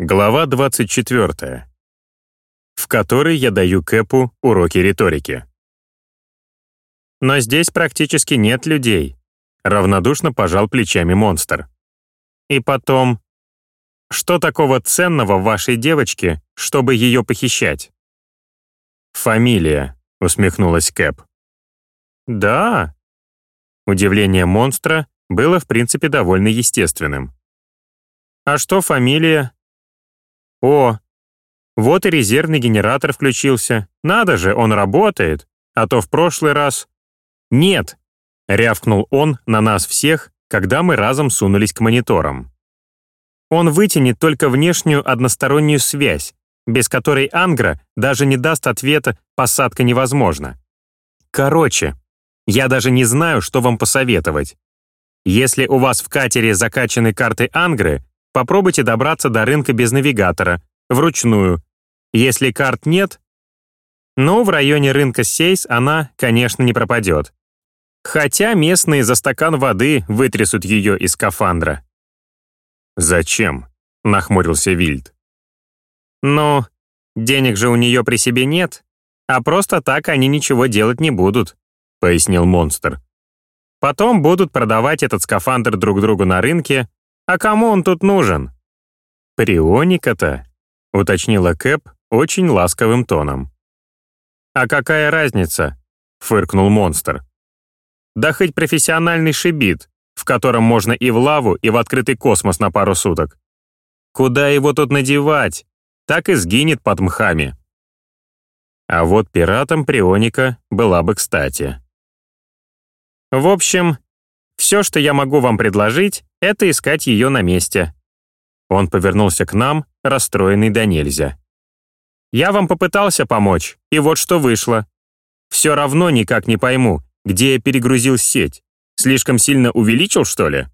Глава 24, в которой я даю Кэпу уроки риторики. «Но здесь практически нет людей», — равнодушно пожал плечами монстр. «И потом, что такого ценного в вашей девочке, чтобы ее похищать?» «Фамилия», — усмехнулась Кэп. «Да?» Удивление монстра было в принципе довольно естественным. «А что фамилия?» О, вот и резервный генератор включился. Надо же, он работает. А то в прошлый раз... Нет, рявкнул он на нас всех, когда мы разом сунулись к мониторам. Он вытянет только внешнюю одностороннюю связь, без которой Ангра даже не даст ответа «посадка невозможна». Короче, я даже не знаю, что вам посоветовать. Если у вас в катере закачаны карты Ангры, попробуйте добраться до рынка без навигатора, вручную. Если карт нет, ну, в районе рынка Сейс она, конечно, не пропадет. Хотя местные за стакан воды вытрясут ее из скафандра. «Зачем?» — нахмурился Вильд. «Ну, денег же у нее при себе нет, а просто так они ничего делать не будут», — пояснил монстр. «Потом будут продавать этот скафандр друг другу на рынке, а кому он тут нужен?» «Прионика-то», — уточнила Кэп очень ласковым тоном. «А какая разница?» — фыркнул монстр. «Да хоть профессиональный шибит, в котором можно и в лаву, и в открытый космос на пару суток. Куда его тут надевать? Так и сгинет под мхами». А вот пиратам Прионика была бы кстати. «В общем, все, что я могу вам предложить, это искать ее на месте». Он повернулся к нам, расстроенный до нельзя. «Я вам попытался помочь, и вот что вышло. Все равно никак не пойму, где я перегрузил сеть. Слишком сильно увеличил, что ли?»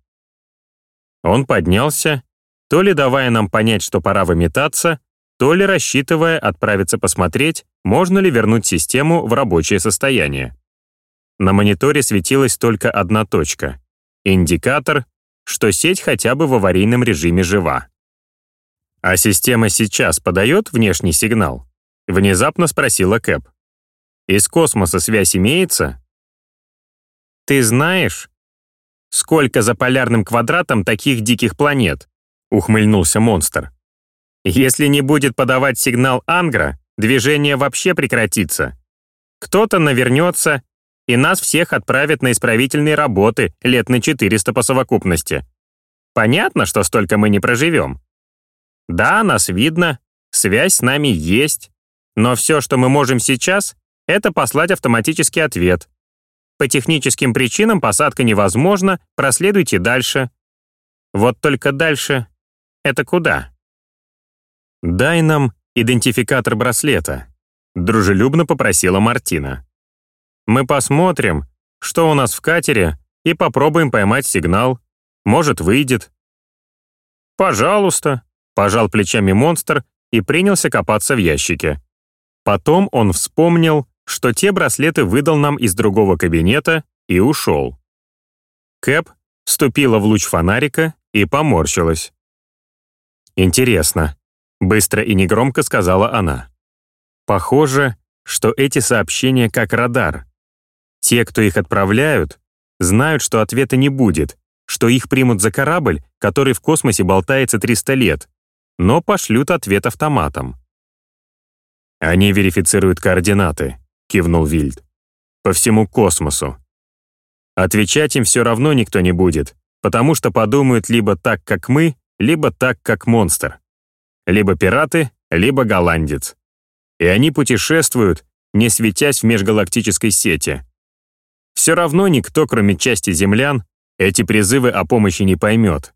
Он поднялся, то ли давая нам понять, что пора выметаться, то ли рассчитывая отправиться посмотреть, можно ли вернуть систему в рабочее состояние. На мониторе светилась только одна точка — индикатор, что сеть хотя бы в аварийном режиме жива. «А система сейчас подает внешний сигнал?» — внезапно спросила Кэп. «Из космоса связь имеется?» «Ты знаешь, сколько за полярным квадратом таких диких планет?» — ухмыльнулся монстр. «Если не будет подавать сигнал Ангра, движение вообще прекратится. Кто-то навернется и нас всех отправят на исправительные работы лет на 400 по совокупности. Понятно, что столько мы не проживем. Да, нас видно, связь с нами есть, но все, что мы можем сейчас, это послать автоматический ответ. По техническим причинам посадка невозможна, проследуйте дальше. Вот только дальше — это куда? «Дай нам идентификатор браслета», — дружелюбно попросила Мартина. Мы посмотрим, что у нас в катере, и попробуем поймать сигнал. Может, выйдет». «Пожалуйста», — пожал плечами монстр и принялся копаться в ящике. Потом он вспомнил, что те браслеты выдал нам из другого кабинета и ушел. Кэп вступила в луч фонарика и поморщилась. «Интересно», — быстро и негромко сказала она. «Похоже, что эти сообщения как радар. Те, кто их отправляют, знают, что ответа не будет, что их примут за корабль, который в космосе болтается 300 лет, но пошлют ответ автоматом. «Они верифицируют координаты», — кивнул Вильд. «По всему космосу. Отвечать им все равно никто не будет, потому что подумают либо так, как мы, либо так, как монстр. Либо пираты, либо голландец. И они путешествуют, не светясь в межгалактической сети. Все равно никто, кроме части землян, эти призывы о помощи не поймет.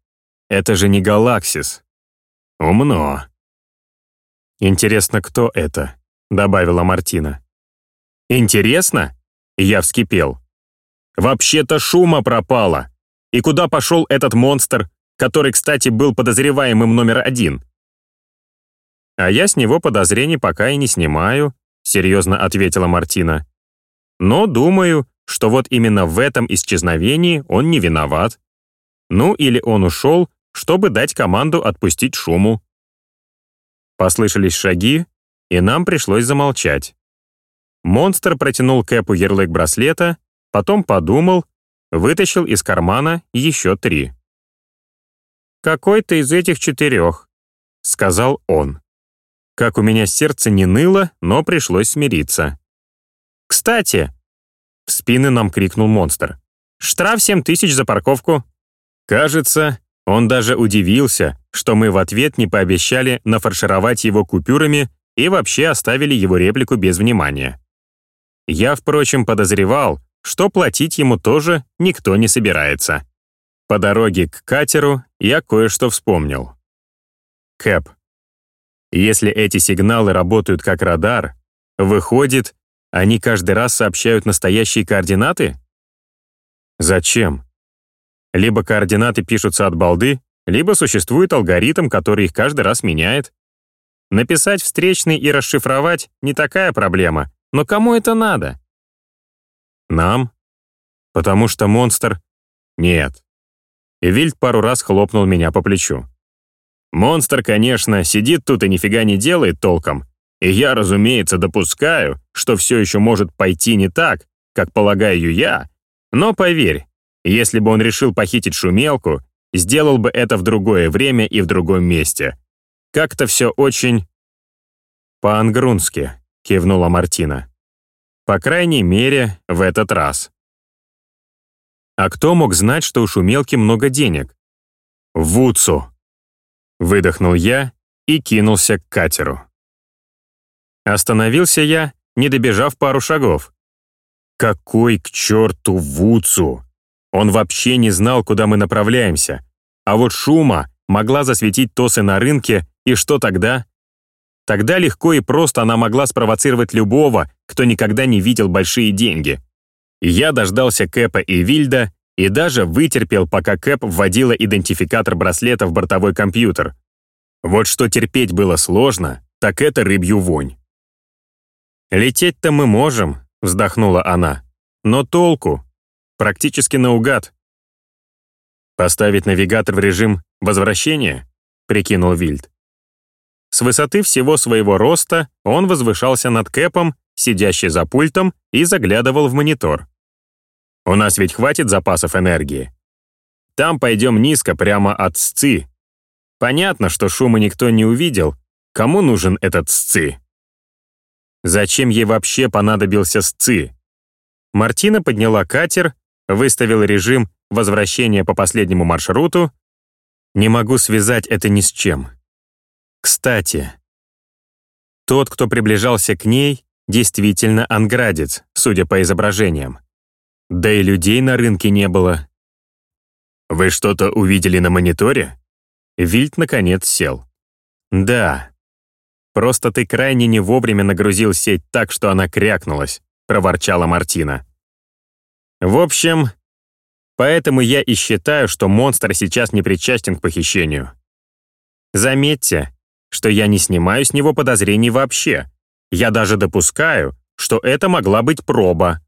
Это же не Галаксис. Умно. «Интересно, кто это?» — добавила Мартина. «Интересно?» — я вскипел. «Вообще-то шума пропало. И куда пошел этот монстр, который, кстати, был подозреваемым номер один?» «А я с него подозрений пока и не снимаю», — серьезно ответила Мартина. «Но думаю, что вот именно в этом исчезновении он не виноват. Ну или он ушел, чтобы дать команду отпустить шуму. Послышались шаги, и нам пришлось замолчать. Монстр протянул Кэпу ярлык браслета, потом подумал, вытащил из кармана еще три. «Какой-то из этих четырех», — сказал он. Как у меня сердце не ныло, но пришлось смириться. «Кстати!» — в спины нам крикнул монстр. «Штраф семь тысяч за парковку». Кажется, он даже удивился, что мы в ответ не пообещали нафаршировать его купюрами и вообще оставили его реплику без внимания. Я, впрочем, подозревал, что платить ему тоже никто не собирается. По дороге к катеру я кое-что вспомнил. Кэп. Если эти сигналы работают как радар, выходит, они каждый раз сообщают настоящие координаты? Зачем? Либо координаты пишутся от балды, либо существует алгоритм, который их каждый раз меняет. Написать встречный и расшифровать — не такая проблема, но кому это надо? Нам? Потому что монстр... Нет. Вильд пару раз хлопнул меня по плечу. Монстр, конечно, сидит тут и нифига не делает толком. И я, разумеется, допускаю, что все еще может пойти не так, как полагаю я. Но поверь, если бы он решил похитить шумелку, сделал бы это в другое время и в другом месте. Как-то все очень... «По-ангрунски», — кивнула Мартина. «По крайней мере, в этот раз». А кто мог знать, что у шумелки много денег? «Вуцу!» Выдохнул я и кинулся к катеру. Остановился я, не добежав пару шагов. Какой к черту Вуцу? Он вообще не знал, куда мы направляемся. А вот шума могла засветить тосы на рынке, и что тогда? Тогда легко и просто она могла спровоцировать любого, кто никогда не видел большие деньги. Я дождался Кэпа и Вильда и даже вытерпел, пока Кэп вводила идентификатор браслета в бортовой компьютер. Вот что терпеть было сложно, так это рыбью вонь. «Лететь-то мы можем», — вздохнула она. «Но толку? Практически наугад». «Поставить навигатор в режим возвращения?» — прикинул Вильд. С высоты всего своего роста он возвышался над Кэпом, сидящий за пультом, и заглядывал в монитор. «У нас ведь хватит запасов энергии. Там пойдем низко прямо от СЦИ. Понятно, что шума никто не увидел. Кому нужен этот СЦИ?» Зачем ей вообще понадобился СЦИ? Мартина подняла катер, выставила режим возвращения по последнему маршруту. Не могу связать это ни с чем. Кстати, тот, кто приближался к ней, действительно анградец, судя по изображениям. Да и людей на рынке не было. «Вы что-то увидели на мониторе?» Вильд, наконец, сел. «Да, Просто ты крайне не вовремя нагрузил сеть так, что она крякнулась», — проворчала Мартина. «В общем, поэтому я и считаю, что монстр сейчас не причастен к похищению. Заметьте, что я не снимаю с него подозрений вообще. Я даже допускаю, что это могла быть проба.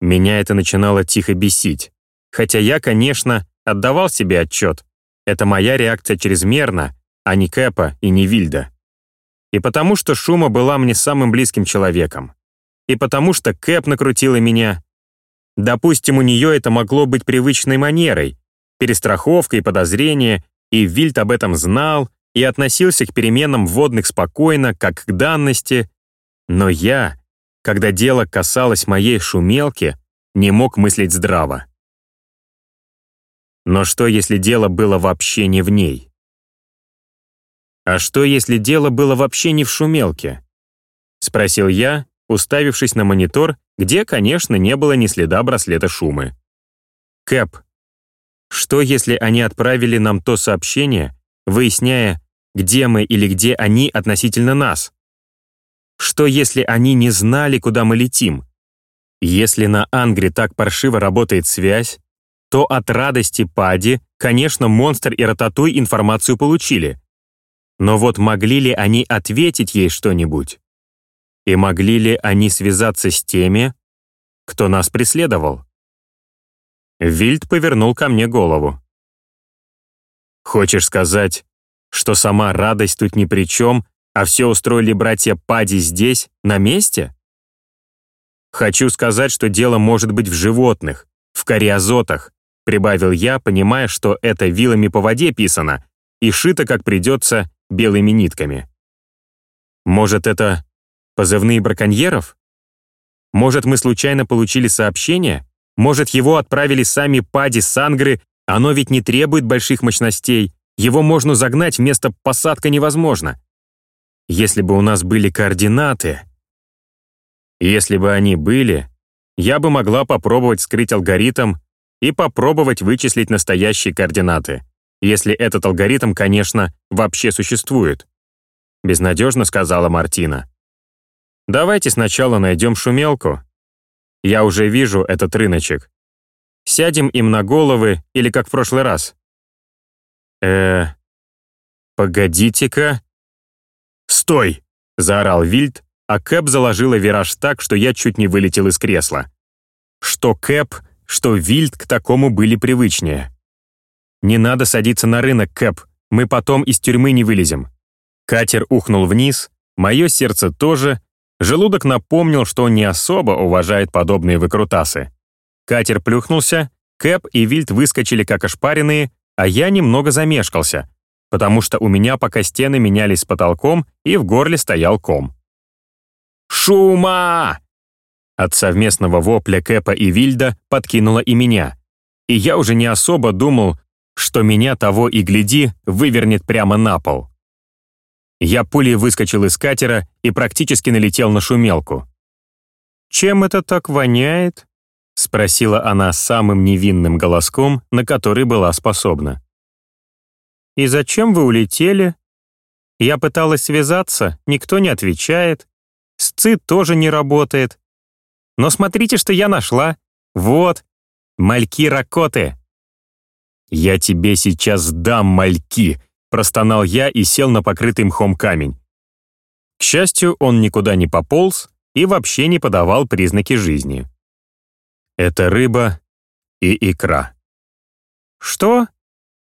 Меня это начинало тихо бесить. Хотя я, конечно, отдавал себе отчет. Это моя реакция чрезмерна, а не Кэпа и не Вильда. И потому что Шума была мне самым близким человеком. И потому что Кэп накрутила меня. Допустим, у нее это могло быть привычной манерой, перестраховка и подозрение, и Вильд об этом знал и относился к переменам вводных спокойно, как к данности. Но я, когда дело касалось моей шумелки, не мог мыслить здраво. Но что, если дело было вообще не в ней? «А что, если дело было вообще не в шумелке?» — спросил я, уставившись на монитор, где, конечно, не было ни следа браслета шумы. «Кэп, что, если они отправили нам то сообщение, выясняя, где мы или где они относительно нас? Что, если они не знали, куда мы летим? Если на Ангре так паршиво работает связь, то от радости Пади, конечно, Монстр и Рататуй информацию получили — но вот могли ли они ответить ей что-нибудь? И могли ли они связаться с теми, кто нас преследовал? Вильд повернул ко мне голову. «Хочешь сказать, Что сама радость тут ни при чем, а все устроили братья Пади здесь, на месте? Хочу сказать, что дело может быть в животных, в кариозотах, прибавил я, понимая, что это вилами по воде писано и шито, как придется, белыми нитками. Может, это позывные браконьеров? Может, мы случайно получили сообщение? Может, его отправили сами Пади Сангры, оно ведь не требует больших мощностей, его можно загнать, вместо посадка невозможно. Если бы у нас были координаты... Если бы они были, я бы могла попробовать скрыть алгоритм и попробовать вычислить настоящие координаты, если этот алгоритм, конечно, вообще существует. Безнадежно сказала Мартина. Давайте сначала найдем шумелку. Я уже вижу этот рыночек. Сядем им на головы или как в прошлый раз. э Погодите-ка. «Стой!» — заорал Вильд, а Кэп заложила вираж так, что я чуть не вылетел из кресла. Что Кэп, что Вильд к такому были привычнее. «Не надо садиться на рынок, Кэп, мы потом из тюрьмы не вылезем». Катер ухнул вниз, мое сердце тоже, желудок напомнил, что не особо уважает подобные выкрутасы. Катер плюхнулся, Кэп и Вильд выскочили как ошпаренные, а я немного замешкался, потому что у меня пока стены менялись с потолком и в горле стоял ком. «Шума!» От совместного вопля Кэпа и Вильда подкинуло и меня. И я уже не особо думал, что меня того и гляди вывернет прямо на пол. Я пулей выскочил из катера и практически налетел на шумелку. «Чем это так воняет?» — спросила она самым невинным голоском, на который была способна. «И зачем вы улетели?» Я пыталась связаться, никто не отвечает. СЦИ тоже не работает. Но смотрите, что я нашла. Вот, мальки ракоты. «Я тебе сейчас дам мальки», — простонал я и сел на покрытый мхом камень. К счастью, он никуда не пополз и вообще не подавал признаки жизни. Это рыба и икра. «Что?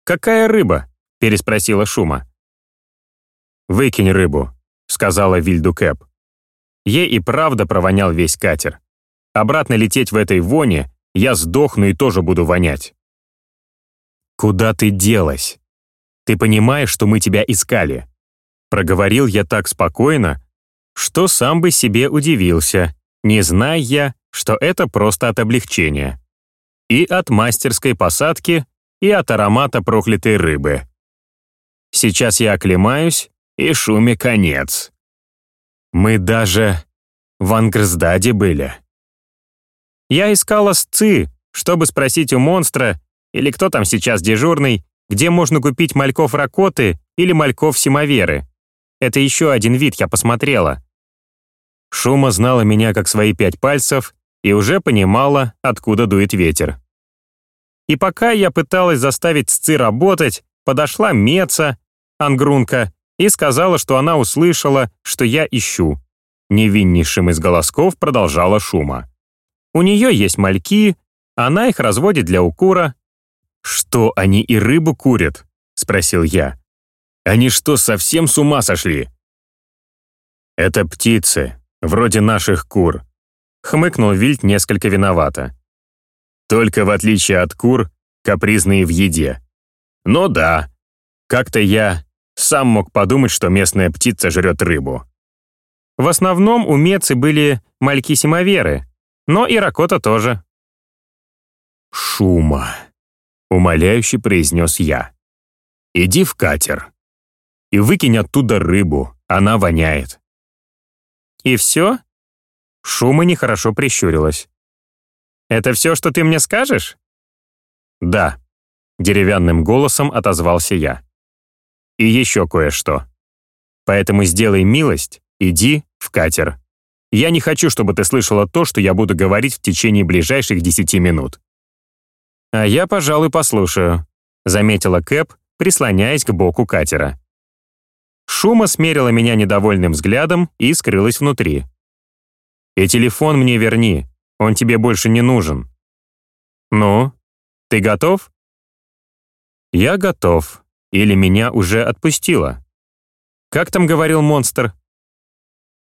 Какая рыба?» — переспросила Шума. «Выкинь рыбу», — сказала Вильду Кэп. Ей и правда провонял весь катер. Обратно лететь в этой воне я сдохну и тоже буду вонять. «Куда ты делась? Ты понимаешь, что мы тебя искали?» Проговорил я так спокойно, что сам бы себе удивился, не зная я, что это просто от облегчения. И от мастерской посадки, и от аромата проклятой рыбы. Сейчас я оклемаюсь, и шуме конец. Мы даже в Ангрсдаде были. Я искала сцы, чтобы спросить у монстра, или кто там сейчас дежурный, где можно купить мальков ракоты или мальков симоверы. Это еще один вид, я посмотрела. Шума знала меня как свои пять пальцев и уже понимала, откуда дует ветер. И пока я пыталась заставить Сцы работать, подошла Меца, Ангрунка, и сказала, что она услышала, что я ищу. Невиннейшим из голосков продолжала Шума. У нее есть мальки, она их разводит для укура. «Что, они и рыбу курят?» — спросил я. «Они что, совсем с ума сошли?» «Это птицы, вроде наших кур», — хмыкнул Вильд несколько виновато. «Только в отличие от кур, капризные в еде. Но да, как-то я сам мог подумать, что местная птица жрет рыбу». В основном у Мецы были мальки-симоверы, но и Ракота тоже. «Шума», — умоляюще произнес я. «Иди в катер и выкинь оттуда рыбу, она воняет». «И все?» Шума нехорошо прищурилась. «Это все, что ты мне скажешь?» «Да», — деревянным голосом отозвался я. «И еще кое-что. Поэтому сделай милость, иди в катер. Я не хочу, чтобы ты слышала то, что я буду говорить в течение ближайших десяти минут». «А я, пожалуй, послушаю», — заметила Кэп, прислоняясь к боку катера. Шума смерила меня недовольным взглядом и скрылась внутри. «И телефон мне верни, он тебе больше не нужен». «Ну, ты готов?» «Я готов», Или меня уже отпустило? Как там говорил монстр?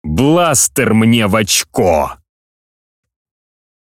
«Бластер мне в очко!»